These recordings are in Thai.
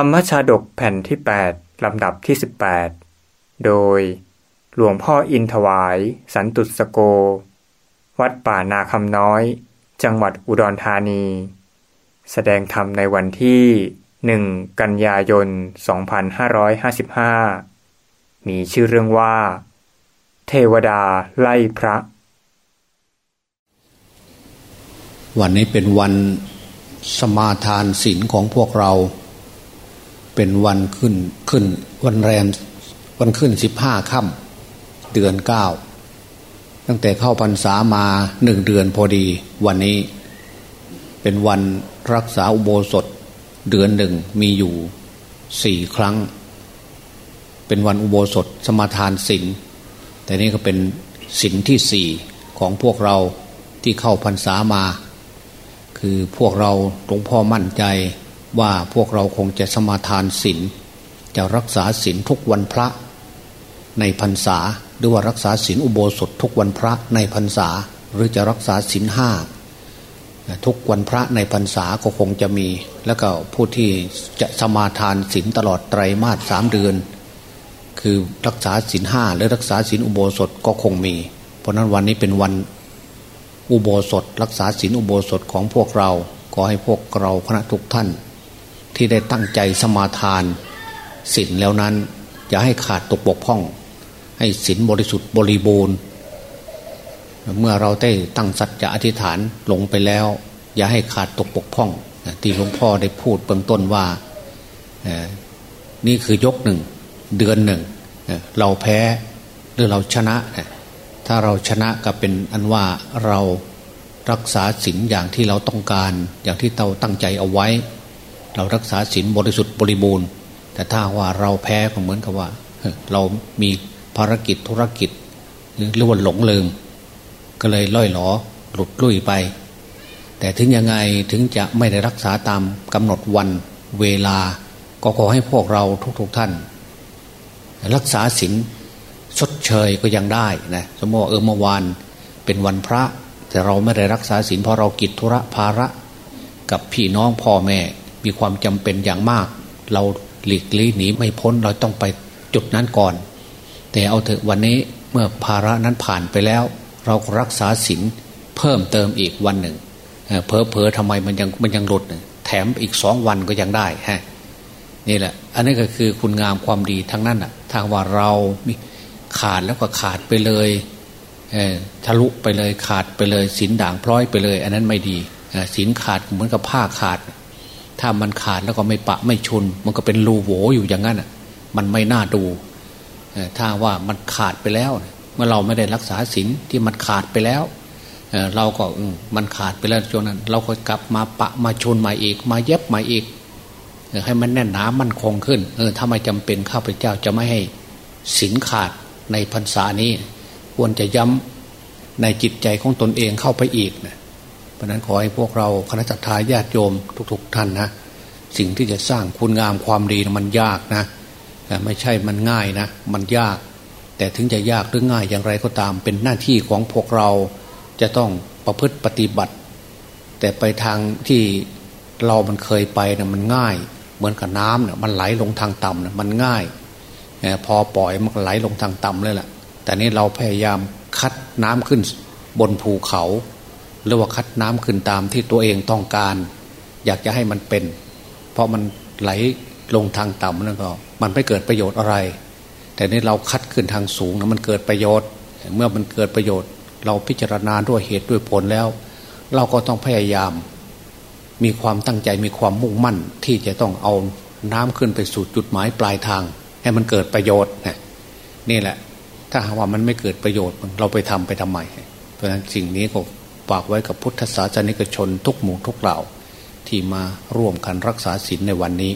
ธรรมชาดกแผ่นที่ 8 ลำดับที่ 18 โดย หลวงพ่ออินถวาย สันตุสโก วัดป่านาคำน้อย จังหวัดอุดรธานี แสดงธรรมในวันที่ 1 กันยายน 2555 มีชื่อเรื่องว่า เทวดาไล่พระ วันนี้เป็นวันสมาทานศีลของพวกเรา เป็นวันขึ้นขึ้นวันแรมวันขึ้นสิบห้าค่ำเดือนเก้าตั้งแต่เข้าพรรษามาหนึ่งเดือนพอดี วันนี้เป็นวันรักษาอุโบสถ เดือนหนึ่งมีอยู่สี่ครั้ง เป็นวันอุโบสถสมาทานศีลแต่นี่ก็เป็นศีลที่สี่ของพวกเราที่เข้าพรรษามา คือพวกเราหลวงพ่อมั่นใจ ว่าพวกเราคงจะสมาทานศีลจะรักษาศีลทุกวันพระ ในพรรษาหรือว่ารักษาศีลอุโบสถทุกวันพระในพรรษา หรือจะรักษาศีลห้าทุกวันพระในพรรษาก็คงจะมี แล้วก็ผู้ที่จะสมาทานศีลตลอดไตรมาสสามเดือน คือรักษาศีลห้าหรือรักษาศีลอุโบสถก็คงมี เพราะนั้นวันนี้เป็นวันอุโบสถ รักษาศีลอุโบสถของพวกเรา ขอให้พวกเราคณะทุกท่าน ที่ได้ตั้งใจสมาทานศีลแล้วนั้น อย่าให้ขาดตกบกพร่อง ให้ศีลบริสุทธิ์บริบูรณ์ เมื่อเราได้ตั้งสัจจะอธิษฐานลงไปแล้ว อย่าให้ขาดตกบกพร่องที่หลวงพ่อได้พูดเบื้องต้นว่านี่คือยกหนึ่งเดือนหนึ่งเราแพ้หรือเราชนะ ถ้าเราชนะก็เป็นอันว่าเรารักษาศีลอย่างที่เราต้องการ อย่างที่เราตั้งใจเอาไว้ เรารักษาศีลบริสุทธิ์บริบูรณ์ แต่ถ้าว่าเราแพ้ก็เหมือนกับว่า เรามีภารกิจธุรกิจหรือว่าหลงลืม ก็เลยล่อยหลอหลุดลุ่ยไป แต่ถึงยังไงถึงจะไม่ได้รักษาตามกำหนดวันเวลา ก็ขอให้พวกเราทุกๆทท่าน รักษาศีลชดเชยก็ยังได้นะสมมติว่าเออเมื่อวานเป็นวันพระ แต่เราไม่ได้รักษาศีลเพราะเรากิจธุระภาระ กับพี่น้องพ่อแม่ มีความจำเป็นอย่างมาก เราหลีกลี่หนีไม่พ้นเราต้องไปจุดนั้นก่อน แต่เอาเถอะวันนี้เมื่อภาระนั้นผ่านไปแล้ว เรารักษาศีลเพิ่มเติมอีกวันหนึ่งเพอเพอทำไมมันยังมันยังหลุดแถมอีกสองวันก็ยังได้ฮะนี่แหละ อันนี้ก็คือคุณงามความดีทั้งนั้นอะทางว่าเราขาดแล้วก็ขาดไปเลยทะลุไปเลยขาดไปเลยสินด่างพร้อยไปเลย อันนั้นไม่ดีสินขาดเหมือนกับผ้าขาด ถ้ามันขาดแล้วก็ไม่ปะไม่ชน มันก็เป็นรูโหวอยู่อย่างนั้นมันไม่น่าดูถ้าว่ามันขาดไปแล้ว เมื่อเราไม่ได้รักษาสินที่มันขาดไปแล้วเราก็มันขาดไปแล้วช่วงนั้น เราก็กลับมาปะมาชนใหม่อีก มาเย็บใหม่อีกให้มันแน่นหนามันคงขึ้น เออถ้าไม่จำเป็นข้าพเจ้าจะไม่ให้สินขาดในพรรษานี้ ควรจะย้ำในจิตใจของตนเองเข้าไปอีกนะ เพราะนั้นขอให้พวกเราคณะจัตตาญาติโยมทุก ๆ ท่านนะสิ่งที่จะสร้างคุณงามความดีมันยากนะไม่ใช่มันง่ายนะ มันยาก แต่ถึงจะยากหรือง่ายอย่างไรก็ตาม เป็นหน้าที่ของพวกเราจะต้องประพฤติปฏิบัติ แต่ไปทางที่เรามันเคยไปนะมันง่าย เหมือนกับน้ำเนะมันไหลลงทางต่ำนะมันง่ายพอปล่อยมันไหลลงทางต่ำเลยแหละแต่นี้เราพยายามคัดน้ำขึ้นบนภูเขา หรือว่าคัดน้ำขึ้นตามที่ตัวเองต้องการ อยากจะให้มันเป็น เพราะมันไหลลงทางต่ำนั่นก็มันไม่เกิดประโยชน์อะไร แต่นี้เราคัดขึ้นทางสูงนะมันเกิดประโยชน์ เมื่อมันเกิดประโยชน์ เราพิจารณาด้วยเหตุด้วยผลแล้ว เราก็ต้องพยายาม มีความตั้งใจมีความมุ่งมั่น ที่จะต้องเอาน้ำขึ้นไปสู่จุดหมายปลายทาง ให้มันเกิดประโยชน์นี่แหละ ถ้าหากว่ามันไม่เกิดประโยชน์เราไปทำไปทำไมเพราะฉะนั้นสิ่งนี้ก็ ฝากไว้กับพุทธศาสนิกชนทุกหมู่ทุกเหล่าที่มาร่วมกันรักษาศีลในวันนี้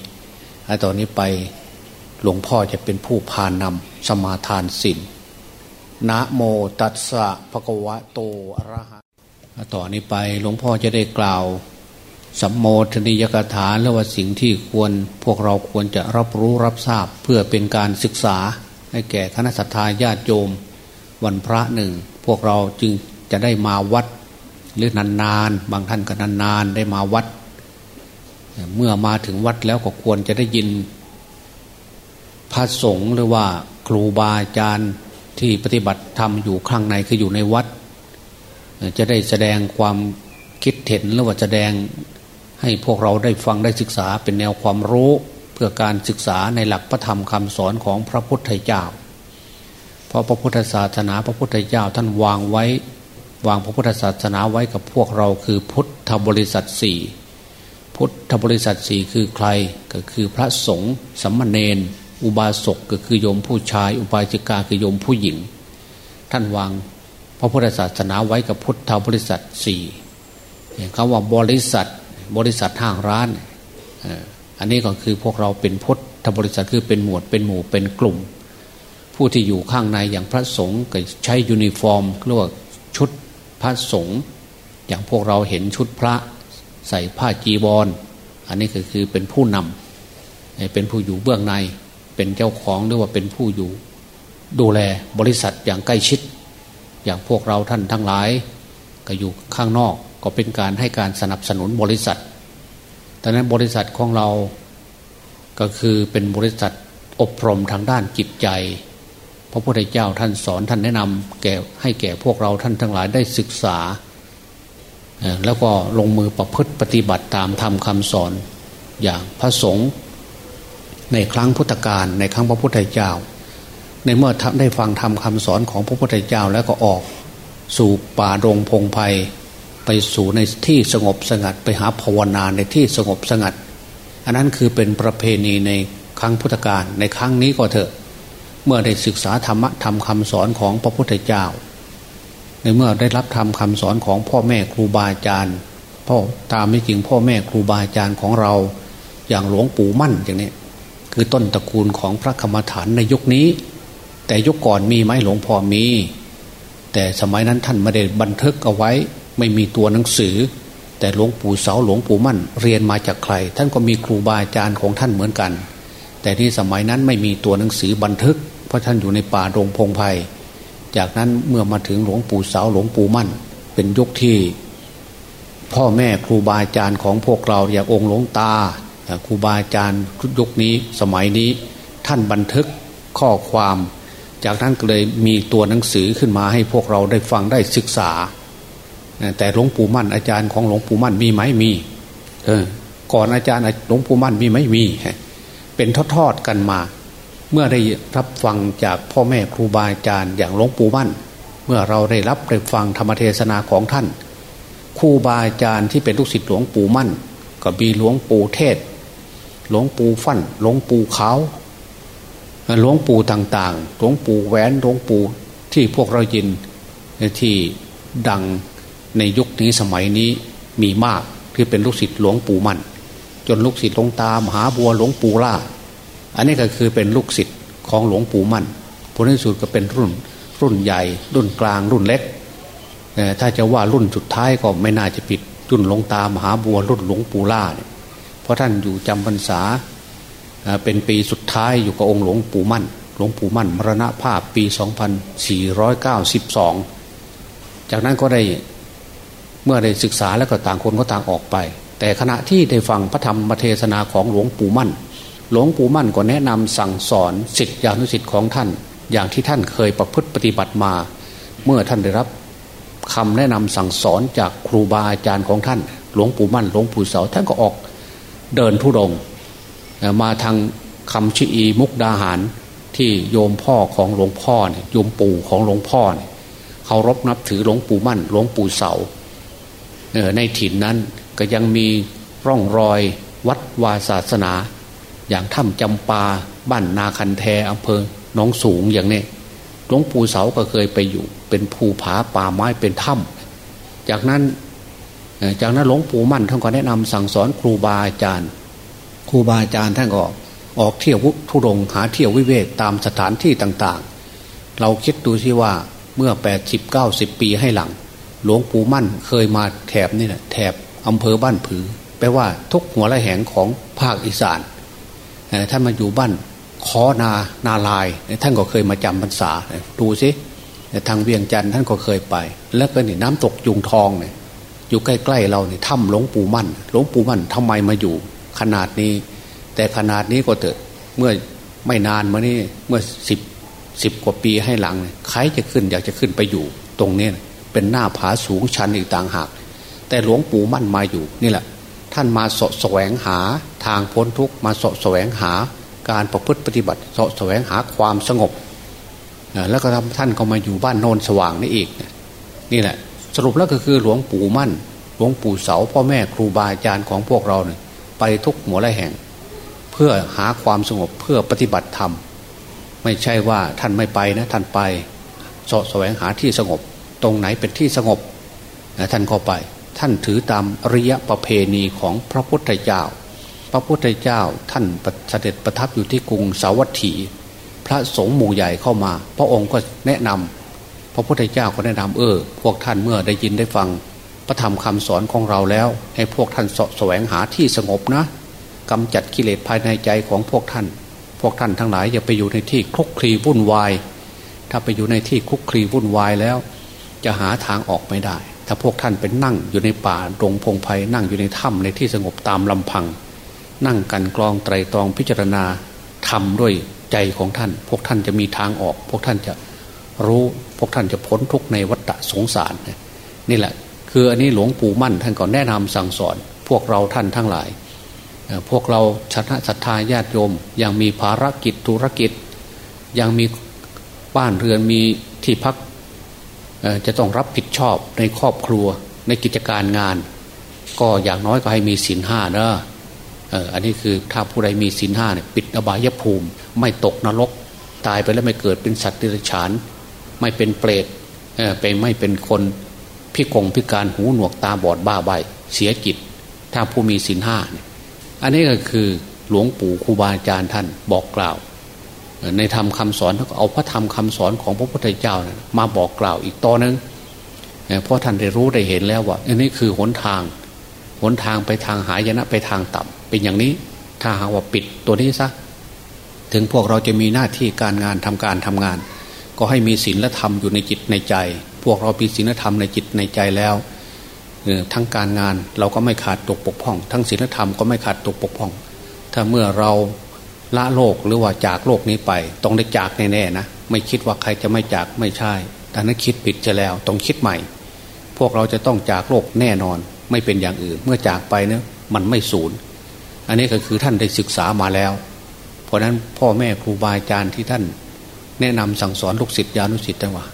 ตอนนี้ไปหลวงพ่อจะเป็นผู้พานำสมาทานศีลนะโมตัสสะภะคะวะโตอะระหะต่อนนี้ไปหลวงพ่อจะได้กล่าวสัมโมทนิยกถาและว่าสิ่งที่ควรพวกเราควรจะรับรู้รับทราบเพื่อเป็นการศึกษา ให้แก่คณะสัตยาญาติโยม วันพระหนึ่ง พวกเราจึงจะได้มาวัด หรือนานๆ บางท่านก็นานๆ ได้มาวัด เมื่อมาถึงวัดแล้วก็ควรจะได้ยิน พระสงฆ์หรือว่าครูบาอาจารย์ที่ปฏิบัติธรรมอยู่ข้างในคืออยู่ในวัด จะได้แสดงความคิดเห็นหรือว่าแสดงให้พวกเราได้ฟังได้ศึกษาเป็นแนวความรู้เพื่อการศึกษาในหลักพระธรรมคำสอนของพระพุทธเจ้า เพราะพระพุทธศาสนาพระพุทธเจ้าท่านวางไว้ วางพระพุทธศาสนาไว้กับพวกเราคือพุทธบริษัทสี่พุทธบริษัทสี่คือใครก็คือพระสงฆ์สัมมาเนนอุบาสกก็คือโยมผู้ชาย อุบาสิกาคือโยมผู้หญิง ท่านวางพระพุทธศาสนาไว้กับพุทธบริษัทสี่คำว่าบริษัทบริษัทห้างร้านอันนี้ก็คือพวกเราเป็นพุทธบริษัทคือเป็นหมวดเป็นหมู่เป็นกลุ่ม ผู้ที่อยู่ข้างในอย่างพระสงฆ์ก็ใช้ยูนิฟอร์มเรียกว่าชุด พระสงฆ์อย่างพวกเราเห็นชุดพระใส่ผ้าจีบอลอันนี้ก็คือเป็นผู้นำเป็นผู้อยู่เบื้องใน เป็นเจ้าของหรือว่าเป็นผู้อยู่ดูแลบริษัทอย่างใกล้ชิด อย่างพวกเราท่านทั้งหลาย ก็อยู่ข้างนอกก็เป็นการให้การสนับสนุนบริษัทดังนั้นบริษัทของเราก็คือเป็นบริษัทอบรมทางด้านจิตใจ พระพุทธเจ้าท่านสอนท่านแนะนำแก่ให้แก่พวกเราท่านทั้งหลายได้ศึกษา แล้วก็ลงมือประพฤติปฏิบัติตามธรรมคำสอนอย่างพระสงฆ์ในครั้งพุทธกาลในครั้งพระพุทธเจ้า ในเมื่อได้ฟังธรรมคาสอนของพระพุทธเจ้าแล้วก็ออก สู่ป่าดงพงไพ่ไปสู่ในที่สงบสงัดไปหาภาวนาในที่สงบสงัด อันนั้นคือเป็นประเพณีในครั้งพุทธกาลในครั้งนี้ก็เถอะ เมื่อได้ศึกษาธรรมะธรรมคำสอนของพระพุทธเจ้า ในเมื่อได้รับธรรมคาสอนของพ่อแม่ครูบาอาจารย์พ่อตามไม่จริงพ่อแม่ครูบาอาจารย์ของเรา อย่างหลวงปู่มั่นอย่างนี้คือต้นตระกูลของพระกรรมฐานในยุคนี้ แต่ยุคก่อนมีไหมหลวงพ่อมี แต่สมัยนั้นท่านไม่ได้บันทึกเอาไว้ ไม่มีตัวหนังสือ แต่หลวงปู่เสาหลวงปู่มั่น เรียนมาจากใคร ท่านก็มีครูบาอาจารย์ของท่านเหมือนกัน แต่ที่สมัยนั้นไม่มีตัวหนังสือบันทึก เพราะท่านอยู่ในป่าโรงพงไพ่จากนั้นเมื่อมาถึงหลวงปู่สาวหลวงปู่มั่น เป็นยุคที่ พ่อแม่ครูบาอาจารย์ของพวกเราอย่างองค์หลวงตาครูบาอาจารย์ยุคนี้สมัยนี้ท่านบันทึกข้อความ จากนั้นก็เลยมีตัวหนังสือขึ้นมาให้พวกเราได้ฟังได้ศึกษา แต่หลวงปู่มั่นอาจารย์ของหลวงปู่มั่นมีไหมมีเออก่อนอาจารย์หลวงปู่มั่นมีไหมมี เป็นทอดๆกันมา เมื่อได้รับฟังจากพ่อแม่ครูบาอาจารย์อย่างหลวงปู่มั่น เมื่อเราได้รับได้ฟังธรรมเทศนาของท่านครูบาอาจารย์ที่เป็นลูกศิษย์หลวงปู่มั่น ก็มีหลวงปู่เทศ หลวงปู่ฟั่น หลวงปู่ขาวหลวงปู่ต่างๆ หลวงปู่แหวนหลวงปู่ที่พวกเรายินที่ดังในยุคนี้สมัยนี้มีมากที่เป็นลูกศิษย์หลวงปู่มั่น จนลูกศิษย์หลวงตามหาบัวหลวงปู่ล่า อันนี้ก็คือเป็นลูกศิษย์ของหลวงปู่มั่นผลที่สุดก็เป็นรุ่น รุ่นใหญ่ รุ่นกลาง รุ่นเล็กถ้าจะว่ารุ่นสุดท้ายก็ไม่น่าจะผิดรุ่นหลวงตามหาบัวรุ่นหลวงปู่ล่าเนี่ยเพราะท่านอยู่จำพรรษาเป็นปีสุดท้ายอยู่กับองค์หลวงปู่มั่น หลวงปู่มั่นมรณภาพปี 2492 จากนั้นก็ได้เมื่อได้ศึกษาแล้วก็ต่างคนก็ต่างออกไป แต่ขณะที่ได้ฟังพระธรรมเทศนาของหลวงปู่มั่น หลวงปู่มั่นก็แนะนำสั่งสอนสิทธิอนุสิทธิ์ของท่าน อย่างที่ท่านเคยประพฤติปฏิบัติมา เมื่อท่านได้รับคำแนะนำสั่งสอนจากครูบาอาจารย์ของท่าน หลวงปู่มั่นหลวงปู่เสาท่านก็ออกเดินทุดงมาทางคำชีมุกดาหารที่โยมพ่อของหลวงพ่อเนี่ยโยมปู่ของหลวงพ่อเนี่ยเคารพนับถือหลวงปู่มั่นหลวงปู่เสาในถิ่นนั้นก็ยังมีร่องรอยวัดวาศาสนา อย่างถ้ำจำปาบ้านนาคันแทอำเภอหนองสูงอย่างนี้หลวงปู่เสาก็เคยไปอยู่ เป็นภูผาป่าไม้เป็นถ้ำจากนั้นจากนั้นหลวงปู่มั่นท่านก็แนะนำสั่งสอนครูบาอาจารย์ ครูบาอาจารย์ท่านก็ออกเที่ยวทุรงหาเที่ยววิเวกตามสถานที่ต่างๆ เราคิดดูสิว่าเมื่อแปดสิบเก้าสิบปีให้หลัง หลวงปู่มั่นเคยมาแถบนี่แหละแถบอำเภอบ้านผือแปลว่าทุกหัวละแหงของภาคอีสาน ท่านมาอยู่บ้านคอนานาลาย ท่านก็เคยมาจำพรรษาดูสิทางเวียงจันทร์ท่านก็เคยไป แล้วก็นี่น้ำตกยุงทองเนี่ยอยู่ใกล้ๆเราเนี่ยถ้ำหลวงปู่มั่นหลวงปู่มั่นทำไมมาอยู่ ขนาดนี้ แต่ขนาดนี้ก็เถอะเมื่อไม่นานมานี่เมื่อสิบสิบกว่าปีให้หลังใครจะขึ้นอยากจะขึ้นไปอยู่ ตรงนี้เป็นหน้าผาสูงชันอีกต่างหาก แต่หลวงปู่มั่นมาอยู่นี่แหละ ท่านมาสะแสวงหาทางพ้นทุกมาสะแสวงหาการประพฤติปฏิบัติสะแสวงหาความสงบแล้วก็ท่านก็มาอยู่บ้านโนนสว่างนี่อีกนี่แหละ สรุปแล้วก็คือหลวงปู่มั่น หลวงปู่เสาพ่อแม่ครูบาอาจารย์ของพวกเราเนี่ยไปทุกหัวละแห่ง เพื่อหาความสงบเพื่อปฏิบัติธรรม ไม่ใช่ว่าท่านไม่ไปนะท่านไปสะแสวงหาที่สงบ ตรงไหนเป็นที่สงบท่านก็ไป ท่านถือตามอริยประเพณีของพระพุทธเจ้า พระพุทธเจ้าท่านเสด็จประทับอยู่ที่กรุงสาวัตถี พระสงฆ์หมู่ใหญ่เข้ามา พระองค์ก็แนะนำพระพุทธเจ้าก็แนะนำเออ พวกท่านเมื่อได้ยินได้ฟัง พระธรรมคำสอนของเราแล้ว ให้พวกท่านสแสวงหาที่สงบนะกำจัดกิเลสภายในใจของพวกท่าน พวกท่านทั้งหลายอย่าไปอยู่ในที่คลุกคลีวุ่นวาย ถ้าไปอยู่ในที่คลุกคลีวุ่นวายแล้ว จะหาทางออกไม่ได้ ถ้าพวกท่านเป็นนั่งอยู่ในป่าตรงพงไพ่นั่งอยู่ในถ้ำในที่สงบตามลำพัง นั่งกันกรองไตรตรองพิจารณาทำด้วยใจของท่าน พวกท่านจะมีทางออก พวกท่านจะรู้พวกท่านจะพ้นทุกในวัฏสงสารนี่แหละ คืออันนี้หลวงปู่มั่นท่านก็แนะนำสั่งสอน พวกเราท่านทั้งหลาย พวกเราชนะศรัทธาญาติโยม ยังมีภารกิจธุรกิจ ยังมีบ้านเรือนมีที่พัก จะต้องรับผิดชอบในครอบครัวในกิจการงาน ก็อย่างน้อยก็ให้มีศีลห้านะอันนี้คือถ้าผู้ใดมีศีลห้าเนี่ยปิดอบายภูมิ ไม่ตกนรก ตายไปแล้วไม่เกิดเป็นสัตว์ดิบฉาน ไม่เป็นเปรตไปไม่เป็นคนพิกงพิการหูหนวกตาบอดบ้าใบเสียจิต ถ้าผู้มีศีลห้าเนี่ยอันนี้ก็คือหลวงปู่ครูบาอาจารย์ท่านบอกกล่าว ในธรรมคาสอนก็เอาพระธรรมคาสอนของพระพุทธเจ้านะมาบอกกล่าวอีกต่อนึงเพราะท่านได้รู้ได้เห็นแล้วว่าอันนี้คือหนทางหนทางไปทางหายนะไปทางต่ำเป็นอย่างนี้ถ้าหากว่าปิดตัวนี้ซะถึงพวกเราจะมีหน้าที่การงานทำการทำงาน ก็ให้มีศีลและธรรมอยู่ในจิตในใจ พวกเรามีศีลธรรมในจิตในใจแล้วทั้งการงานเราก็ไม่ขาดตกปกพ่อง ทั้งศีลธรรมก็ไม่ขาดตกปกพ่อง ถ้าเมื่อเรา ละโลกหรือว่าจากโลกนี้ไป ต้องได้จากแน่ๆนะไม่คิดว่าใครจะไม่จากไม่ใช่แต่นั้นคิดผิดจะแล้วต้องคิดใหม่ พวกเราจะต้องจากโลกแน่นอน ไม่เป็นอย่างอื่น เมื่อจากไปเนะมันไม่สูญอันนี้ก็คือท่านได้ศึกษามาแล้ว เพราะนั้นพ่อแม่ครูบาอาจารย์ที่ท่าน แนะนำสั่งสอนลูกศิษย์ญาณุศิษย์ว่า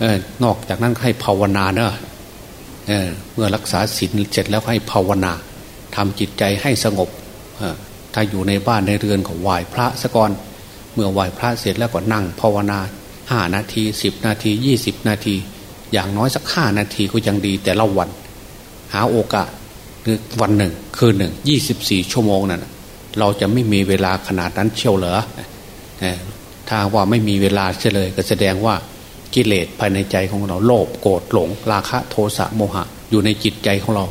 เออนอกจากนั้นให้ภาวนาเนอะเออเมื่อรักษาศีลเสร็จแล้วให้ภาวนาทำจิตใจให้สงบ ถ้าอยู่ในบ้านในเรือนก็ไหว้พระสะก่อน เมื่อไหว้พระเสร็จแล้วก็นั่งภาวนาห้านาทีสิบนาทียี่สิบนาที อย่างน้อยสักห้านาทีก็ยังดีแต่ละวัน หาโอกาสคือวันหนึ่ง คืนหนึ่งยี่สิบสี่ชั่วโมงนั่นเราจะไม่มีเวลาขนาดนั้นเชียวเหรอถ้าว่าไม่มีเวลาเฉลยก็แสดงว่ากิเลสภายในใจของเราโลภโกรธหลง ราคะโทสะโมหะ อยู่ในจิตใจของเรา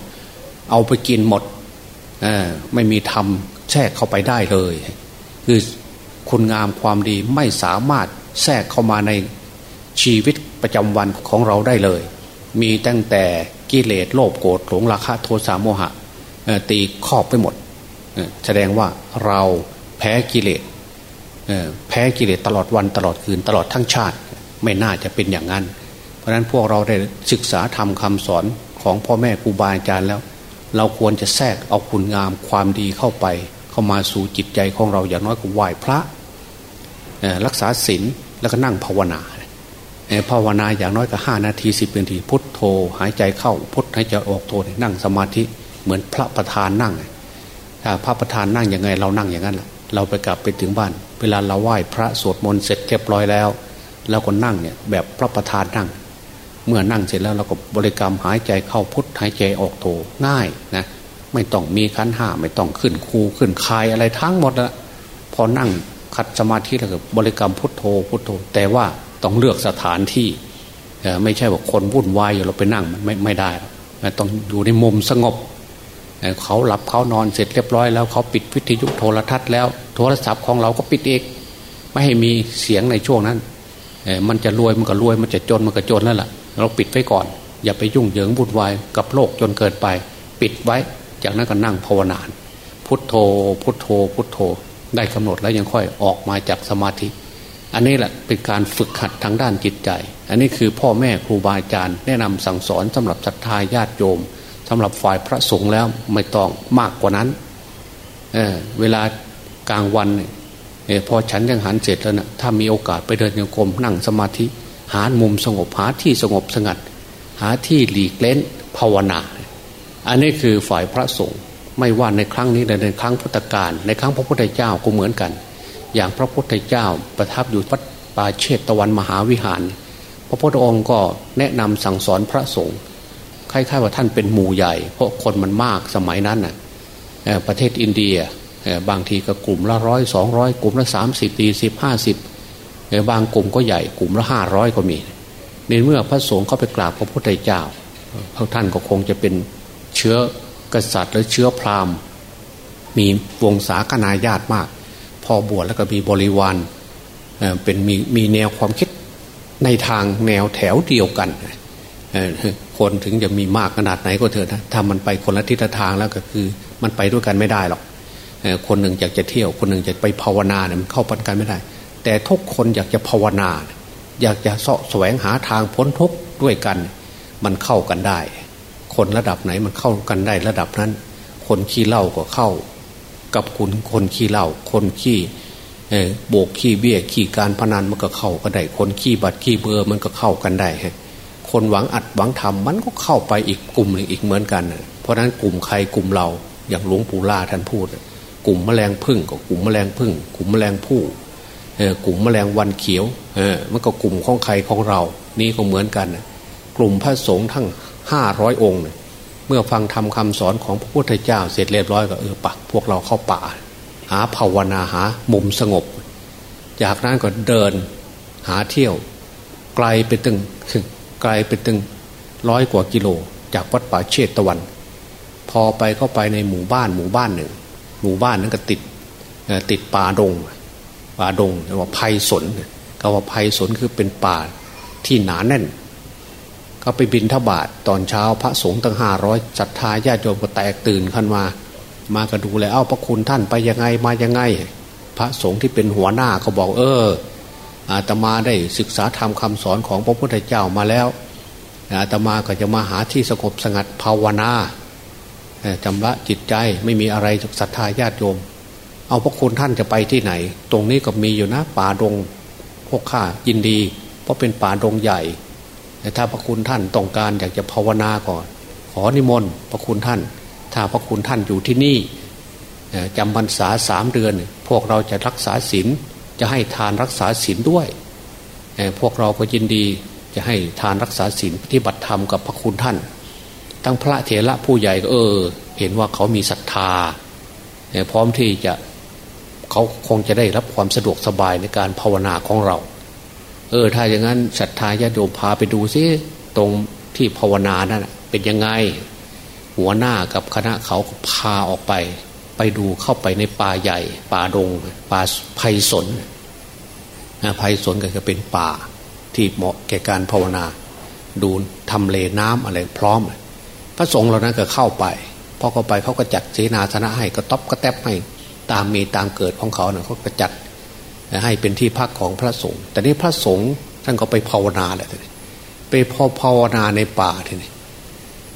เอาไปกินหมดไม่มีธรรม แทรกเข้าไปได้เลย คือคุณงามความดีไม่สามารถแทรกเข้ามาในชีวิตประจำวันของเราได้เลย มีตั้งแต่กิเลสโลภโกรธหลงราคะโทสะโมหะตีครอบไปหมด แสดงว่าเราแพ้กิเลสแพ้กิเลสตลอดวันตลอดคืนตลอดทั้งชาติ ไม่น่าจะเป็นอย่างนั้น เพราะฉะนั้นพวกเราได้ศึกษาทำคำสอนของพ่อแม่ครูบาอาจารย์แล้ว เราควรจะแทรกเอาคุณงามความดีเข้าไป เข้ามาสู่จิตใจของเราอย่างน้อยก็ไหว้พระรักษาศีลแล้วก็นั่งภาวนาภาวนาอย่างน้อยก็ห้านาทีสิบนาทีพุทโธหายใจเข้าพุทหายใจออกโธนั่งสมาธิเหมือนพระประธานนั่งถ้าพระประธานนั่งยังไงเรานั่งอย่างนั้นแหละเราไปกลับไปถึงบ้าน เวลาเราไหว้พระสวดมนต์เสร็จเรียบร้อยแล้วเราก็นั่งเนี่ยแบบพระประธานนั่ง เมื่อนั่งเสร็จแล้วเราก็บริกรรมหายใจเข้าพุทหายใจออกโธง่ายนะ ไม่ต้องมีขันห้าไม่ต้องขึ้นคูขึ้นคายอะไรทั้งหมดละพอนั่งคัดสมาธิแล้วก็บริกรรมพุทโธพุทโธ แต่ว่าต้องเลือกสถานที่ไม่ใช่ว่าคนวุ่นวายอยู่เราไปนั่งมันไม่ไม่ได้ต้องอยู่ในมุมสงบเขาหลับเขานอนเสร็จเรียบร้อยแล้วเขาปิดวิทยุโทรทัศน์แล้วโทรศัพท์ของเราก็ปิดเองไม่ให้มีเสียงในช่วงนั้นมันจะรวยมันก็รวยมันจะจนมันก็จนแล้วล่ะ เราปิดไว้ก่อน อย่าไปยุ่งเหยิงวุ่นวายกับโลกจนเกินไป ปิดไว้ จากนั้นก็นั่งภาวนาพุทโธ พุทโธ พุทโธ ได้กำหนดแล้วยังค่อยออกมาจากสมาธิ อันนี้แหละเป็นการฝึกหัดทางด้านจิตใจ อันนี้คือพ่อแม่ครูบาอาจารย์ แนะนำสั่งสอนสำหรับศรัทธาญาติโยมสำหรับฝ่ายพระสงฆ์แล้วไม่ต้องมากกว่านั้นเเวลากลางวันเนี่ยพอฉันยังหันเสร็จแล้วนะถ้ามีโอกาสไปเดินโยกมนั่งสมาธิ หามุมสงบหาที่สงบสงัด หาที่หลีกเล้นภาวนา อันนี้คือฝ่ายพระสงฆ์ไม่ว่าในครั้งนี้แต่ในครั้งพุทธกาลในครั้งพระพุทธเจ้าก็เหมือนกัน อย่างพระพุทธเจ้าประทับอยู่วัดป่าเชตตะวันมหาวิหาร พระพุทธองค์ก็แนะนำสั่งสอนพระสงฆ์คล้ายๆว่าท่านเป็นหมู่ใหญ่ เพราะคนมันมากสมัยนั้นน่ะประเทศอินเดียบางทีก็กลุ่มละร้อยสองร้อยกลุ่มละสามสิบตีสิบห้าสิบบางกลุ่มก็ใหญ่กลุ่มละห้าร้อยก็มีในเมื่อพระสงฆ์เข้าไปกราบพระพุทธเจ้าพระท่านก็คงจะเป็น เชื้อกษัตริย์หรือเชื้อพราหมณ์ มีวงศาคณาญาติมาก พอบวชแล้วก็มีบริวารเป็นมีมีแนวความคิดในทางแนวแถวเดียวกัน คนถึงจะมีมากขนาดไหนก็เถอะนะถ้ามันไปคนละทิศทางแล้วก็คือ มันไปด้วยกันไม่ได้หรอกคนหนึ่งอยากจะเที่ยว คนหนึ่งจะไปภาวนาเนี่ยมันเข้าปันกันไม่ได้ แต่ทุกคนอยากจะภาวนา อยากจะเสาะแสวงหาทางพ้นทุกข์ด้วยกัน มันเข้ากันได้ คนระดับไหนมันเข้ากันได้ระดับนั้น คนขี้เหล้าก็เข้า กับคุณคนขี้เหล้าคนขี้โบกขี้เบี้ยขี้การพนันมันก็เข้ากันได้ คนขี้บัตรขี้เบอร์มันก็เข้ากันได้ฮะคนหวังอัดหวังทำมันก็เข้าไปอีกกลุ่มหนึ่งอีกเหมือนกัน เพราะฉะนั้นกลุ่มใครกลุ่มเราอย่างหลวงปู่ล่าท่านพูด กลุ่มแมลงพึ่งกับกลุ่มแมลงพึ่ง กลุ่มแมลงผู้กลุ่มแมลงวันเขียวมันก็กลุ่มของใครของเรา นี่ก็เหมือนกัน กลุ่มพระสงฆ์ทั้ง ห้าร้อยองค์ เมื่อฟังทำคำสอนของพระพุทธเจ้าเสร็จเรียบร้อยก็เออปะพวกเราเข้าป่า หาภาวนาหามุมสงบ จากนั้นก็เดินหาเที่ยว ไกลไปตึงไกลไปตึงร้อยกว่ากิโล จากวัดป่าเชตตะวัน พอไปเข้าไปในหมู่บ้านหมู่บ้านหนึ่ง หมู่บ้านนั้นก็ติดติดป่าดงป่าดงเรียกว่าไพสนก็ว่าไพสนคือเป็นป่าที่หนาแน่น ก็ไปบินทบาทตอนเช้าพระสงฆ์ตั้งห้าร้อยศรัทธาญาติโยมก็แตกตื่นขึ้นมา มากระดูเลยเอ้าพระคุณท่านไปยังไงมายังไง พระสงฆ์ที่เป็นหัวหน้าเขาบอกเอออาตมาได้ศึกษาธรรมคาสอนของพระพุทธเจ้ามาแล้วอาตมาก็จะมาหาที่สงบสงัดภาวนาจำละจิตใจไม่มีอะไรศรัทธาญาติโยม เอาพระคุณท่านจะไปที่ไหน ตรงนี้ก็มีอยู่นะป่าดงพวกข้ายินดี เพราะเป็นป่าดงใหญ่ แต่ถ้าพระคุณท่านต้องการอยากจะภาวนาก่อน ขอนิมนต์พระคุณท่าน ถ้าพระคุณท่านอยู่ที่นี่จำพรรษาสามเดือน พวกเราจะรักษาศีลจะให้ทานรักษาศีลด้วย พวกเราก็ยินดีจะให้ทานรักษาศีลปฏิบัติธรรมกับพระคุณท่านตั้งพระเถระผู้ใหญ่ก็เออ เห็นว่าเขามีศรัทธาพร้อมที่จะเขาคงจะได้รับความสะดวกสบายในการภาวนาของเรา ออถ้าอย่างนั้นศรัทธาญาติโยมพาไปดูซิตรงที่ภาวนานั่นเป็นยังไง หัวหน้ากับคณะเขาพาออกไป ไปดูเข้าไปในป่าใหญ่ ป่าดง ป่าไผ่สนไผ่สนก็จะเป็นป่าที่เหมาะแก่การภาวนา ดูทำเลน้ำอะไรพร้อม พระสงฆ์เรานั้นก็เข้าไปพอเข้าไปเขาก็จัดเสนาสนะให้ก็ต๊อบก็แทบให้ตามมีตามเกิดของเขาเนี่ยเขาก็จัด ให้เป็นที่พักของพระสงฆ์แต่นี้พระสงฆ์ท่านก็ไปภาวนาแหละไปพอภาวนาในป่าทีนี้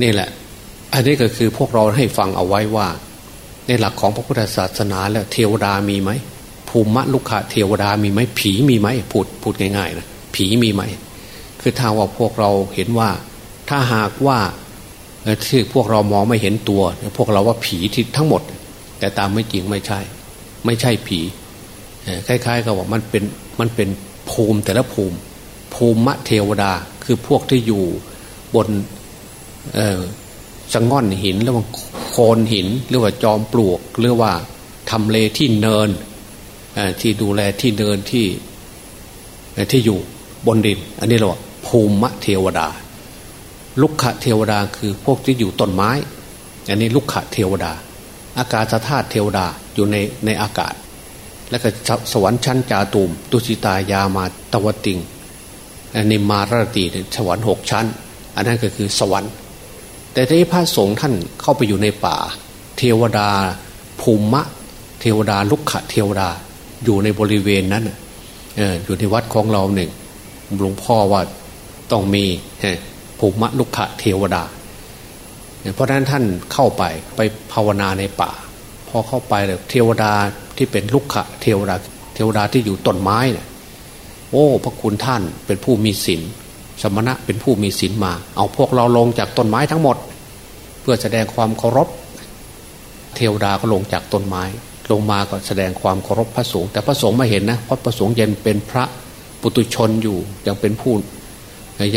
นี่แหละ อันนี้ก็คือพวกเราให้ฟังเอาไว้ว่า ในหลักของพระพุทธศาสนาแล้วเทวดามีไหมภูมิลุกขะเทวดามีไหมผีมีไหมพูดพูดง่ายๆนะผีมีไหมคือถ้าว่าพวกเราเห็นว่า ถ้าหากว่าที่พวกเรามองไม่เห็นตัว พวกเราว่าผีที่ทั้งหมด แต่ตามไม่จริงไม่ใช่ ไม่ใช่ผี คล้ายๆกับว่ามันเป็นมันเป็นภูมิแต่ละภูมิ ภูมิมะเทวดาคือพวกที่อยู่บนสังง่อนหินหรือว่าโคนหินหรือว่าจอมปลวก หรือว่าทำเลที่เนินที่ดูแลที่เนินที่ที่อยู่บนดิน อันนี้เราภูมิมะเทวดา ลุกขะเทวดาคือพวกที่อยู่ต้นไม้ อันนี้ลุกขะเทวดา อากาศธาตุเทวดาอยู่ในในอากาศ แล้วก็สวรรค์ชั้นจาตุมตุสิตายามาตวติงนิมารตีสวรรค์หกชั้น อันนั้นก็คือสวรรค์ แต่ที่พระสงฆ์ท่านเข้าไปอยู่ในป่า เทวดาภูมิะ เทวดาลุกขะเทวดาอยู่ในบริเวณนั้นออยู่ในวัดของเราหนึ่งหลวงพ่อว่าต้องมีภูมิมะลุกขะเทวดา เพราะนั้นท่านเข้าไปไปภาวนาในป่า พอเข้าไปเลยเทวดา ที่เป็นลุกขะเทวดาเทวดาที่อยู่ต้นไม้เนี่ยโอ้พระคุณท่านเป็นผู้มีศีลสมณะเป็นผู้มีศีลมา เอาพวกเราลงจากต้นไม้ทั้งหมด เพื่อแสดงความเคารพ เทวดาก็ลงจากต้นไม้ ลงมาก็แสดงความเคารพพระสงฆ์แต่พระสงฆ์ไม่เห็นนะเพราะพระสงฆ์ยังเป็นพระปุตุชนอยู่ยังเป็นผู้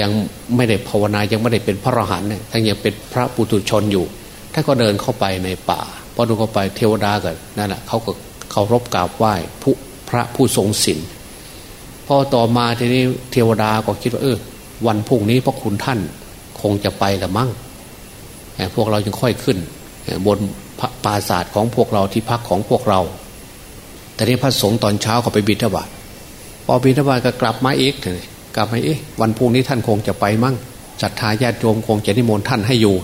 ยังไม่ได้ภาวนายังไม่ได้เป็นพระอรหันต์เนี่ยทั้งยังเป็นพระปุตุชนอยู่ท่านก็เดินเข้าไปในป่าพอเดินเข้าไปเทวดากันนั่นแหละเขาก็ เคารพกราบไหว้ผู้พระผู้ทรงศีลพอต่อมาทีนี้เทวดาก็คิดว่าเออ วันพุ่งนี้พระคุณท่านคงจะไปละมั่งพวกเราจึงค่อยขึ้น บนปราศาสตร์ของพวกเราที่พักของพวกเรา แต่นี้พระสงฆ์ตอนเช้าเขาไปบิณฑบาตพอบิณฑบาตก็กลับมาอีกกลับมาเอ๊ะวันพุ่งนี้ท่านคงจะไปมั่งศรัทธาญาติโยมคงจะนิมนต์ท่านให้อยู่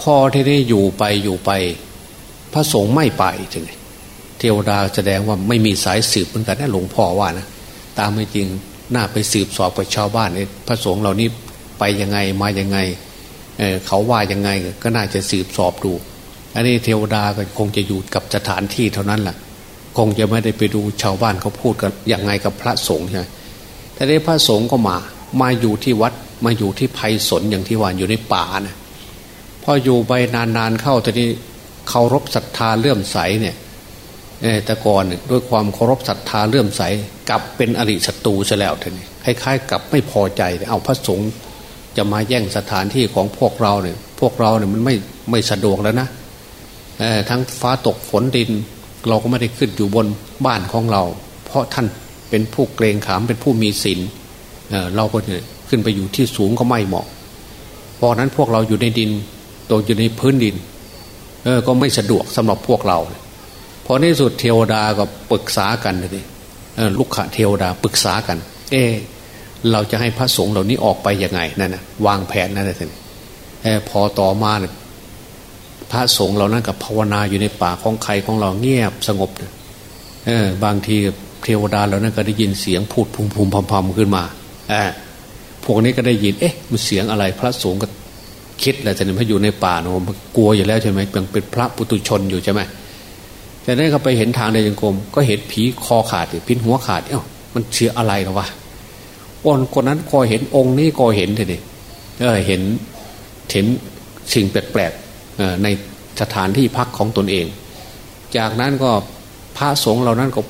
พอที่ได้อยู่ไปอยู่ไป พระสงฆ์ไม่ไปถึง เทวดาแสดงว่าไม่มีสายสืบเหมือนกันนะหลวงพ่อว่านะตามไม่จริงน่าไปสืบสอบกับชาวบ้านเนี่ยพระสงฆ์เหล่านี้ไปยังไงมายังไงเเขาว่ายังไงก็น่าจะสืบสอบดูอันนี้เทวดาก็คงจะอยู่กับสถานที่เท่านั้นแหละคงจะไม่ได้ไปดูชาวบ้านเขาพูดกันยังไงกับพระสงฆ์ใช่ไหมแต่นี้พระสงฆ์ก็มา มาอยู่ที่วัด มาอยู่ที่ไผ่สนอย่างที่ว่าอยู่ในป่านะพออยู่ไปนานๆเข้าตอนนี้เคารพศรัทธาเลื่อมใสเนี่ย แต่ก่อนด้วยความเคารพศรัทธาเลื่อมใสกลับเป็นอริศัตรูซะแล้วท่านี้คล้ายๆกับไม่พอใจเอาพระสงฆ์จะมาแย่งสถานที่ของพวกเราเนี่ยพวกเราเนี่ยมันไม่ไม่สะดวกแล้วนะทั้งฟ้าตกฝนดิน เราก็ไม่ได้ขึ้นอยู่บนบ้านของเรา เพราะท่านเป็นผู้เกรงขามเป็นผู้มีศีลเเราก็เนี่ยขึ้นไปอยู่ที่สูงก็ไม่เหมาะเพราะนั้นพวกเราอยู่ในดินตกอยู่ในพื้นดินเออก็ไม่สะดวกสำหรับพวกเรา พอในสุดเทวดาก็ปรึกษากันเลยลูกขะเทวดาปรึกษากัน เออเราจะให้พระสงฆ์เหล่านี้ออกไปยังไงนั่นนะวางแผนนั่นเลยท่านพอต่อมาเนี่ยพระสงฆ์เหล่านั้นกับภาวนาอยู่ในป่าของใครของเราเงียบสงบเออบางทีเทวดาเหล่านั้นก็ได้ยินเสียงพูดพุ่มพุ่มพำๆขึ้นมาอพวกนี้ก็ได้ยิน เอ๊ะ มันเสียงอะไร พระสงฆ์ก็คิดแหละแต่เนี่ยพอยู่ในป่าเนาะมันกลัวอยู่แล้วใช่ไหมยังเป็นพระปุตุชนอยู่ใช่ไหม แต่นั้นเขาไปเห็นทางในยังกรมก็เห็นผีคอขาดพินหัวขาดเอ้ามันเชื่ออะไรหรอวะอนคนนั้นก็เห็นองค์นี้ก็เห็นเลยเออเห็นเห็นสิ่งแปลกๆในสถานที่พักของตนเอง จากนั้นก็พระสงฆ์เหล่านั้นก็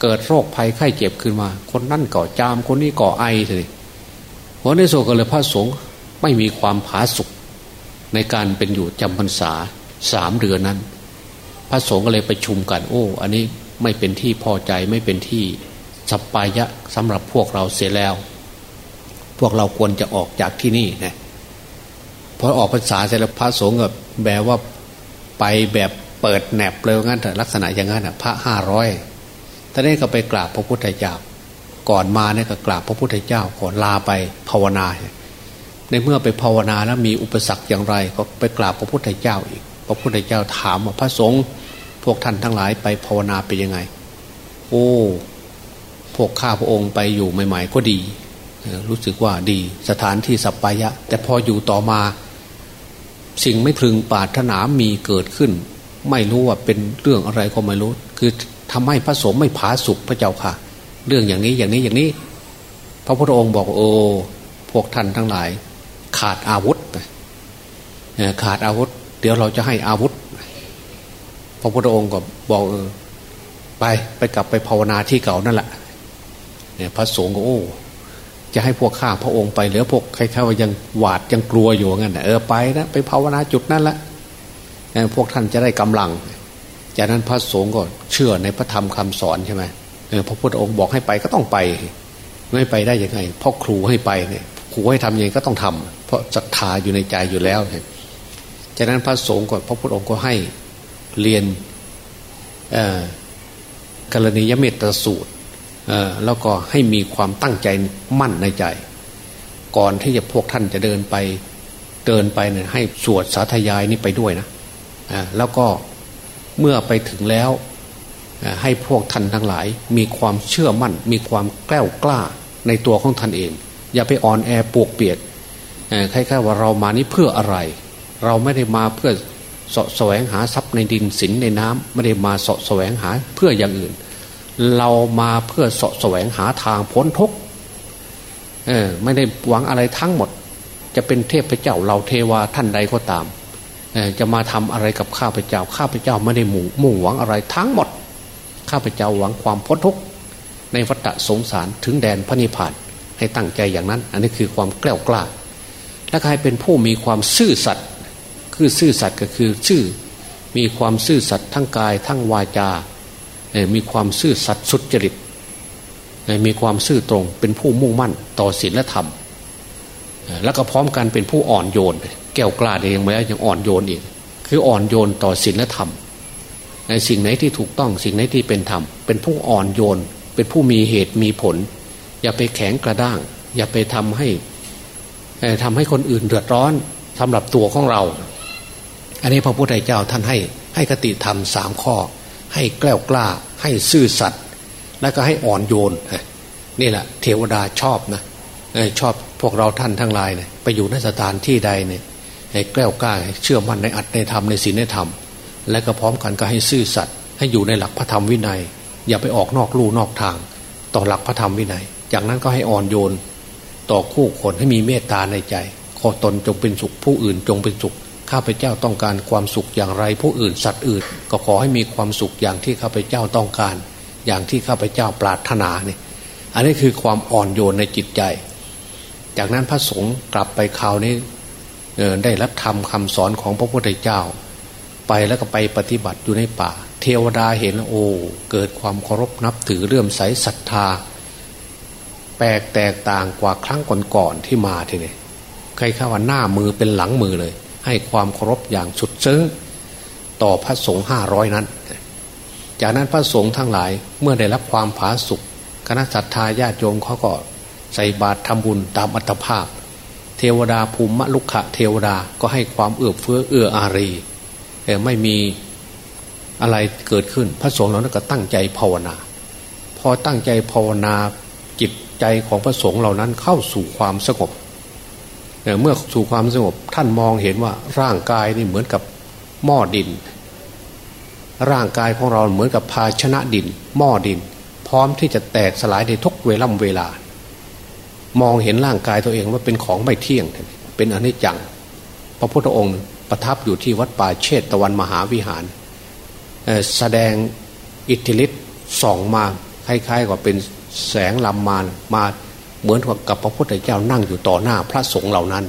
เกิดโรคภัยไข้เจ็บขึ้นมา คนนั่นก่อจามคนนี้ก่อไอเลยหัวในโศกเลยพระสงฆ์ไม่มีความผาสุกในการเป็นอยู่จำพรรษาสามเดือนนั้น พระสงฆ์ก็เลยประชุมกันโอ้ อันนี้ไม่เป็นที่พอใจไม่เป็นที่สัปปายะสำหรับพวกเราเสียแล้ว พวกเราควรจะออกจากที่นี่นะพอออกภาษาเสร็จแล้วพระสงฆ์ก็แบบว่าไปแบบเปิดแหนบเลยงั้นแต่ลักษณะอย่างนั้นพระห้าร้อยท่านนี้ก็ไปกราบพระพุทธเจ้า ก่อนมาเนี่ยก็กราบพระพุทธเจ้าก่อนลาไปภาวนา ในเมื่อไปภาวนาแล้วมีอุปสรรคอย่างไร ก็ไปกราบพระพุทธเจ้าอีก พระพุทธเจ้าถามว่าพระสงฆ์พวกท่านทั้งหลายไปภาวนาไปยังไง โอ้พวกข้าพระองค์ไปอยู่ใหม่ ๆ ก็ดี รู้สึกว่าดีสถานที่สัปปายะ แต่พออยู่ต่อมา สิ่งไม่พึงปาถนามีเกิดขึ้น ไม่รู้ว่าเป็นเรื่องอะไรก็ไม่รู้ คือทำให้พระสงฆ์ไม่ผาสุกพระเจ้าค่ะ เรื่องอย่างนี้อย่างนี้อย่างนี้ พระพุทธองค์บอกโอ้พวกท่านทั้งหลาย ขาดอาวุธขาดอาวุธ เดี๋ยวเราจะให้อาวุธ พระพุทธองค์ก็บอกเออไปไปกลับไปภาวนาที่เก่านั่นแหละเนี่ยพระสงฆ์ก็โอ้จะให้พวกข้าพระองค์ไปเหลือพวกใครเข้ายังหวาดยังกลัวอยู่งั้นเออไปนะไปภาวนาจุดนั่นละพวกท่านจะได้กำลัง จากนั้นพระสงฆ์ก็เชื่อในพระธรรมคำสอนใช่ไหมเออพระพุทธองค์บอกให้ไปก็ต้องไป ไม่ไปได้ยังไงพราะครูให้ไปเนี่ยครูให้ทำยังไงก็ต้องทำเพราะศรัทธาอยู่ในใจอยู่แล้ว จากนั้นพระสงฆ์ก็พระพุทธองค์ก็ให้เรียนกรณียเมตสูตรแล้วก็ให้มีความตั้งใจมั่นในใจ ก่อนที่จะพวกท่านจะเดินไปเดินไปเนี่ยให้สวดสาธยายนี่ไปด้วยนะแล้วก็เมื่อไปถึงแล้วให้พวกท่านทั้งหลาย มีความเชื่อมั่น มีความแกล้วกล้าในตัวของท่านเอง อย่าไปอ่อนแอปวกเปียกคล้ายๆว่าเรามานี้เพื่ออะไร เราไม่ได้มาเพื่อสะแสวงหาทรัพย์ในดินสินในน้ำไม่ได้มาสะแสวงหาเพื่ออย่างอื่น เรามาเพื่อสะแสวงหาทางพ้นทุกข์ไม่ได้หวังอะไรทั้งหมด จะเป็นเทพเจ้าเราเทวาท่านใดก็ตามจะมาทำอะไรกับข้าพเจ้า ข้าพเจ้าไม่ได้มุ่งมุ่งหวังอะไรทั้งหมด ข้าพเจ้าหวังความพ้นทุกข์ในวัฏสงสารถึงแดนพระนิพพานให้ตั้งใจอย่างนั้น อันนี้คือความแกล้วกล้า และกลายเป็นผู้มีความซื่อสัตย์ คือซื่อสัตย์ก็คือชื่อมีความซื่อสัตย์ทั้งกายทั้งวาจา มีความซื่อสัตย์สุจริตมีความซื่อตรงเป็นผู้มุ่งมั่นต่อศีลและธรรม แล้วก็พร้อมกันเป็นผู้อ่อนโยน แก้วกล้าเองไมแล้ยังอ่อนโยนอีก คืออ่อนโยนต่อศีลและธรรม ในสิ่งไหนที่ถูกต้องสิ่งไหนที่เป็นธรรม เป็นผู้อ่อนโยน เป็นผู้มีเหตุมีผล อย่าไปแข็งกระด้าง อย่าไปทำให้ทำให้คนอื่นเดือดร้อนสำหรับตัวของเรา อันนี้พระพุทธเจ้าท่านให้ให้คติธรรมสามข้อ ให้แกล้วกล้า ให้ซื่อสัตย์และก็ให้อ่อนโยนนี่แหละเทวดาชอบนะชอบพวกเราท่านทั้งหลายเนี่ยไปอยู่ในสถานที่ใดเนี่ยให้แกล้วกล้าเชื่อมั่นในอัตในธรรมในศีลในธรรม และก็พร้อมกันก็ให้ซื่อสัตย์ให้อยู่ในหลักพระธรรมวินัย อย่าไปออกนอกลู่นอกทาง ต่อหลักพระธรรมวินัย จากนั้นก็ให้อ่อนโยน ต่อคู่คนให้มีเมตตาในใจขอตนจงเป็นสุขผู้อื่นจงเป็นสุข ข้าพเจ้าต้องการความสุขอย่างไร ผู้อื่นสัตว์อื่น ก็ขอให้มีความสุขอย่างที่ข้าพเจ้าต้องการ อย่างที่ข้าพเจ้าปรารถนาเนี่ยอันนี้คือความอ่อนโยนในจิตใจ จากนั้นพระสงฆ์กลับไปคราวนี้ได้รับธรรมคาสอนของพระพุทธเจ้า ไปแล้วก็ไปปฏิบัติอยู่ในป่า เทวดาเห็นโอ้เกิดความเคารพนับถือเลื่อมใสศรัทธา แปลกแตกต่างกว่าครั้งก่อนๆที่มาทีนี้ใครข้าว่าหน้ามือเป็นหลังมือเลย ให้ความเคารพอย่างสุดซึ้งต่อพระสงฆ์ห้าร้อยนั้น จากนั้นพระสงฆ์ทั้งหลายเมื่อได้รับความผาสุกคณะศรัทธาญาติโยมเขาก็ใส่บาตรทำบุญตามอัตภาพ เทวดาภูมิลุกขะเทวดาก็ให้ความเอื้อเฟื้อเอื้ออารีแต่ไม่มีอะไรเกิดขึ้น พระสงฆ์เหล่านั้นก็ตั้งใจภาวนา พอตั้งใจภาวนาจิตใจของพระสงฆ์เหล่านั้นเข้าสู่ความสงบ เมื่อสู่ความสงบท่านมองเห็นว่าร่างกายนี่เหมือนกับหม้อดิน ร่างกายของเราเหมือนกับภาชนะดิน หม้อดิน พร้อมที่จะแตกสลายในทุกเวล่ำเวลา มองเห็นร่างกายตัวเองว่าเป็นของไม่เที่ยง เป็นอนิจจัง พระพุทธองค์ประทับอยู่ที่วัดป่าเชตตะวันมหาวิหาร แสดงอิทธิฤทธิ์ส่องมาคล้ายๆกับเป็นแสงลำมานมา เหมือนกับพระพุทธเจ้านั่งอยู่ต่อหน้าพระสงฆ์เหล่านั้น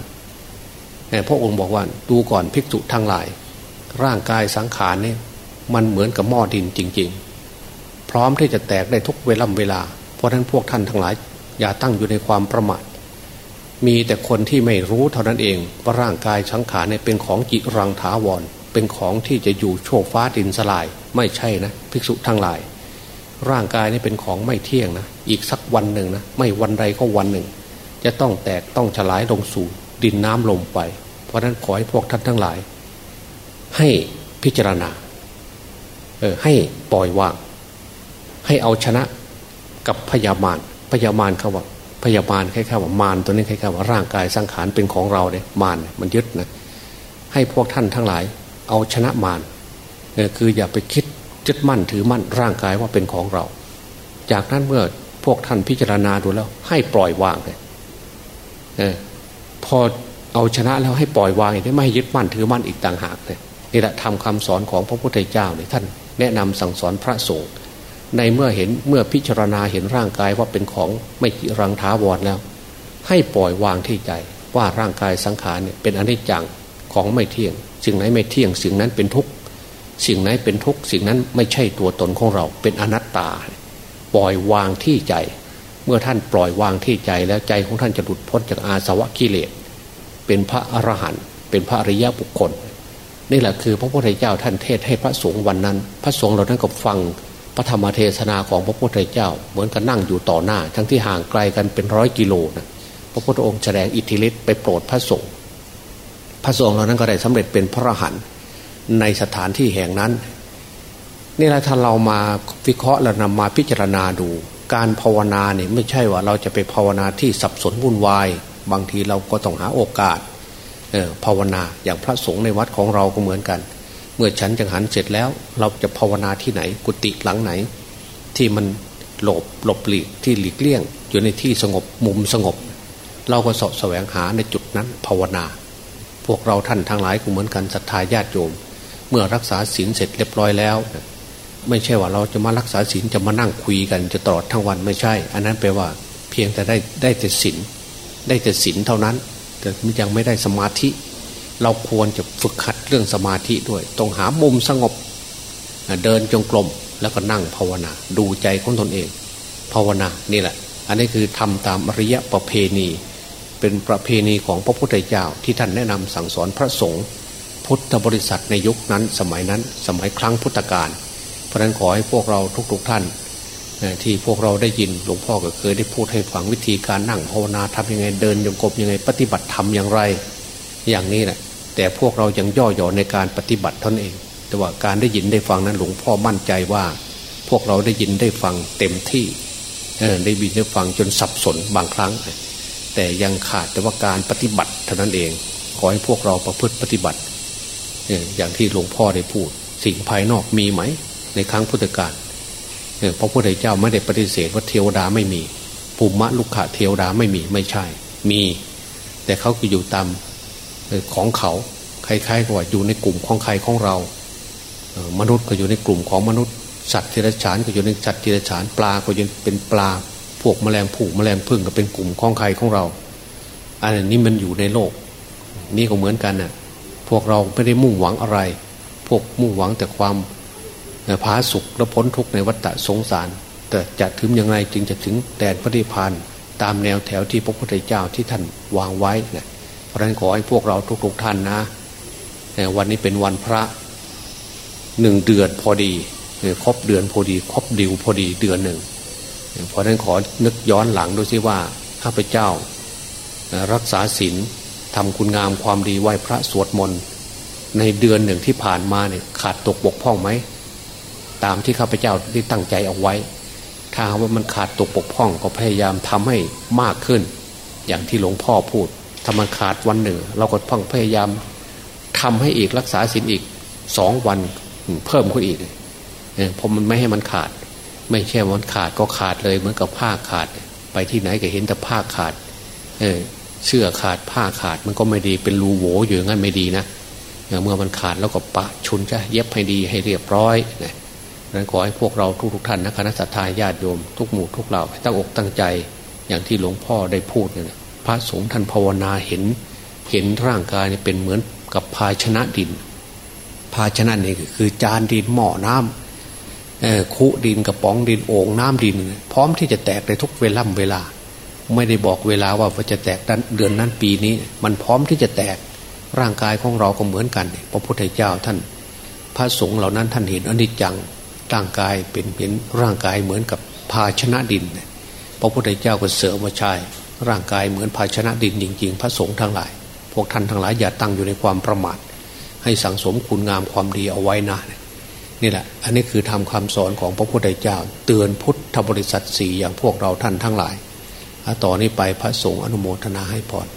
พระองค์บอกว่าดูก่อนภิกษุทั้งหลาย ร่างกายสังขารนี่มันเหมือนกับหม้อดินจริง ๆ พร้อมที่จะแตกได้ทุกเวลาเวลา เพราะฉะนั้นพวกท่านทั้งหลาย อย่าตั้งอยู่ในความประมาทมีแต่คนที่ไม่รู้เท่านั้นเองว่าร่างกายสังขารเนี่ยเป็นของจิรังถาวร เป็นของที่จะอยู่โชคฟ้าดินสลาย ไม่ใช่นะภิกษุทั้งหลาย ร่างกายนี่เป็นของไม่เที่ยงนะอีกสักวันหนึ่งนะไม่วันใดก็วันหนึ่ง จะต้องแตกต้องฉลายลงสู่ดินน้ำลมไป เพราะนั้นขอให้พวกท่านทั้งหลาย ให้พิจารณาเออให้ปล่อยวาง ให้เอาชนะกับพยามารพยามารเขาว่าพยามารคล้ายๆว่ามารตัวนี้คล้ายๆว่าร่างกายสังขารเป็นของเราเนี่ยมารมันยึดนะให้พวกท่านทั้งหลาย เอาชนะมารคืออย่าไปคิด ยึดมั่นถือมั่นร่างกายว่าเป็นของเรา จากนั้นเมื่อพวกท่านพิจารณาดูแล้ว ให้ปล่อยวางเลยเออพอเอาชนะแล้วให้ปล่อยวางได้ไม่ยึดมั่นถือมั่นอีกต่างหากเลยนี่แหละทำคำสอนของพระพุทธเจ้าเนี่ยท่านแนะนำสั่งสอนพระสงฆ์ในเมื่อเห็นเมื่อพิจารณาเห็นร่างกายว่าเป็นของไม่รังท้าวรแล้ว ให้ปล่อยวางที่ใจว่าร่างกายสังขารเนี่ยเป็นอนิจจังของไม่เที่ยงสิ่งไหนไม่เที่ยงสิ่งนั้นเป็นทุกข์ สิ่งไหนเป็นทุกข์สิ่งนั้นไม่ใช่ตัวตนของเรา เป็นอนัตตา ปล่อยวางที่ใจ เมื่อท่านปล่อยวางที่ใจแล้วใจของท่านจะหลุดพ้นจากอาสวะกิเลสเป็นพระอรหันต์เป็นพระอริยบุคคล นี่แหละคือพระพุทธเจ้าท่านเทศให้พระสงฆ์วันนั้น พระสงฆ์เราท่านก็ฟังพระธรรมเทศนาของพระพุทธเจ้า เหมือนกับนั่งอยู่ต่อหน้า ทั้งที่ห่างไกลกันเป็นร้อยกิโลนะพระพุทธองค์แสดงอิทธิฤทธิ์ไปโปรดพระสงฆ์พระสงฆ์เรานั้นก็ได้สำเร็จเป็นพระอรหันต์ ในสถานที่แห่งนั้นนี่แหละถ้าเรามาวิเคราะห์และนำมาพิจารณาดู การภาวนาเนี่ยไม่ใช่ว่าเราจะไปภาวนาที่สับสนวุ่นวาย บางทีเราก็ต้องหาโอกาสออภาวนาอย่างพระสงฆ์ในวัดของเราก็เหมือนกัน เมื่อฉันจังหันเสร็จแล้ว เราจะภาวนาที่ไหน กุฏิหลังไหน ที่มันหลบหลบหลีกที่หลีกเลี่ยง อยู่ในที่สงบมุมสงบ เราก็สาะแสวงหาในจุดนั้นภาวนา พวกเราท่านทั้งหลายก็เหมือนกันศรัทธาญาติโยม เมื่อรักษาศีลเสร็จเรียบร้อยแล้ว ไม่ใช่ว่าเราจะมารักษาศีลจะมานั่งคุยกันจะตลอดทั้งวันไม่ใช่ อันนั้นแปลว่าเพียงแต่ได้ได้แต่ศีลได้แต่ศีลเท่านั้น แต่ยังไม่ได้สมาธิ เราควรจะฝึกขัดเรื่องสมาธิด้วย ต้องหามุมสงบ เดินจงกรมแล้วก็นั่งภาวนา ดูใจของตนเอง ภาวนานี่แหละ อันนี้คือทำตามอริยประเพณี เป็นประเพณีของพระพุทธเจ้าที่ท่านแนะนำสั่งสอนพระสงฆ์ พุทธบริษัทในยุคนั้นสมัยนั้นสมัยครั้งพุทธกาลเพราะนั้นขอให้พวกเราทุกๆทท่าน ที่พวกเราได้ยินหลวงพ่อก็เคยได้พูดให้ฟังวิธีการนั่งภาวนาทำยังไงเดินยงกบยังไงปฏิบัติธรรมอย่างไร อย่างนี้แหละแต่พวกเรายังย่อหย่อนในการปฏิบัติตนเอง แต่ว่าการได้ยินได้ฟังนั้นหลวงพ่อมั่นใจว่า พวกเราได้ยินได้ฟังเต็มที่ได้บินได้ฟังจนสับสนบางครั้ง แต่ยังขาดแต่ว่าการปฏิบัติเท่านั้นเอง ขอให้พวกเราประพฤติปฏิบัติ อย่างที่หลวงพ่อได้พูด สิ่งภายนอกมีไหม ในครั้งพุทธกาลพระพุทธเจ้าไม่ได้ปฏิเสธว่าเทวดาไม่มีภูมิมะลุกขะเทวดาไม่มีไม่ใช่ มี แต่เขาคือยู่ตามของเขาคล้ายๆกับว่าอยู่ในกลุ่มของใครของเรา มนุษย์ก็อยู่ในกลุ่มของมนุษย์ สัตว์ทิรฉานก็อยู่ในสัตว์ทิรฉานปลาก็ยังเป็นปลา พวกแมลงผูกแมลงพึ่งก็เป็นกลุ่มของใครของเรา อันนี้มันอยู่ในโลก นี่ก็เหมือนกันน่ะ พวกเราไม่ได้มุ่งหวังอะไร พวกมุ่งหวังแต่ความผาสุกและพ้นทุกข์ในวัฏสงสาร แต่จะถึงยังไงจึงจะถึงแดนพระนิพพานตามแนวแถวที่พระพุทธเจ้าที่ท่านวางไว้นะเพราะนั้นขอให้พวกเราทุกๆท่านนะวันนี้เป็นวันพระหนึ่งเดือนพอดีครบเดือนพอดีครบดิวพอดีเดือนหนึ่งเพราะฉะนั้นขอนึกย้อนหลังดูซิว่าข้าพเจ้า รักษาศีล ทำคุณงามความดีไหว้พระสวดมนต์ในเดือนหนึ่งที่ผ่านมาเนี่ยขาดตกบกพร่องไหมตามที่ข้าพเจ้าได้ตั้งใจเอาไว้ ถ้าว่ามันขาดตกปกพ่องก็พยายามทำให้มากขึ้น อย่างที่หลวงพ่อพูดถ้ามันขาดวันหนึ่ง เราก็พังพยายามทำให้อีกรักษาศีลอีกสองวันเพิ่มขึ้นอีกเพราะมันไม่ให้มันขาด ไม่ใช่มันขาดก็ขาดเลยเหมือนกับผ้าขาด ไปที่ไหนก็เห็นแต่ผ้าขาด เสื้อขาดผ้าขาดมันก็ไม่ดีเป็นรูโหวอยู่งั้นไม่ดีนะเมื่อมันขาดแล้วก็ปะชุนจะเย็บให้ดีให้เรียบร้อยนะนั้นขอให้พวกเราทุกๆทท่านนะคณะสัตยาญาติโยมทุกหมู่ทุกเหล่าตั้งอกตั้งใจอย่างที่หลวงพ่อได้พูดเนี่ยพระสงฆ์ท่านภาวนาเห็น เห็นร่างกายเป็นเหมือนกับภาชนะดิน ภาชนะนี่คือจานดินหม้อน้ำคุดินกระป๋องดินโอ่งน้ำดิน พร้อมที่จะแตกในทุกเวล่ำเวลา ไม่ได้บอกเวลาว่าจะแตกเดือนนั้นปีนี้ มันพร้อมที่จะแตกร่างกายของเราก็เหมือนกันพระพุทธเจ้าท่าน พระสงฆ์เหล่านั้นท่านเห็นอนิจจังร่างกายเป็นเป็นร่างกายเหมือนกับภาชนะดิน พระพุทธเจ้าก็เสริมว่าใช่ร่างกายเหมือนภาชนะดินจริง ๆ พระสงฆ์ทั้งหลาย พวกท่านทั้งหลายอย่าตั้งอยู่ในความประมาทให้สังสมคุณงามความดีเอาไว้นะนี่แหละ อันนี้คือทำคำสอนของพระพุทธเจ้า เตือนพุทธบริษัทสี่อย่างพวกเราท่านทั้งหลาย ต่อนนี้ไปพระสงฆ์อนุโมทนาให้พร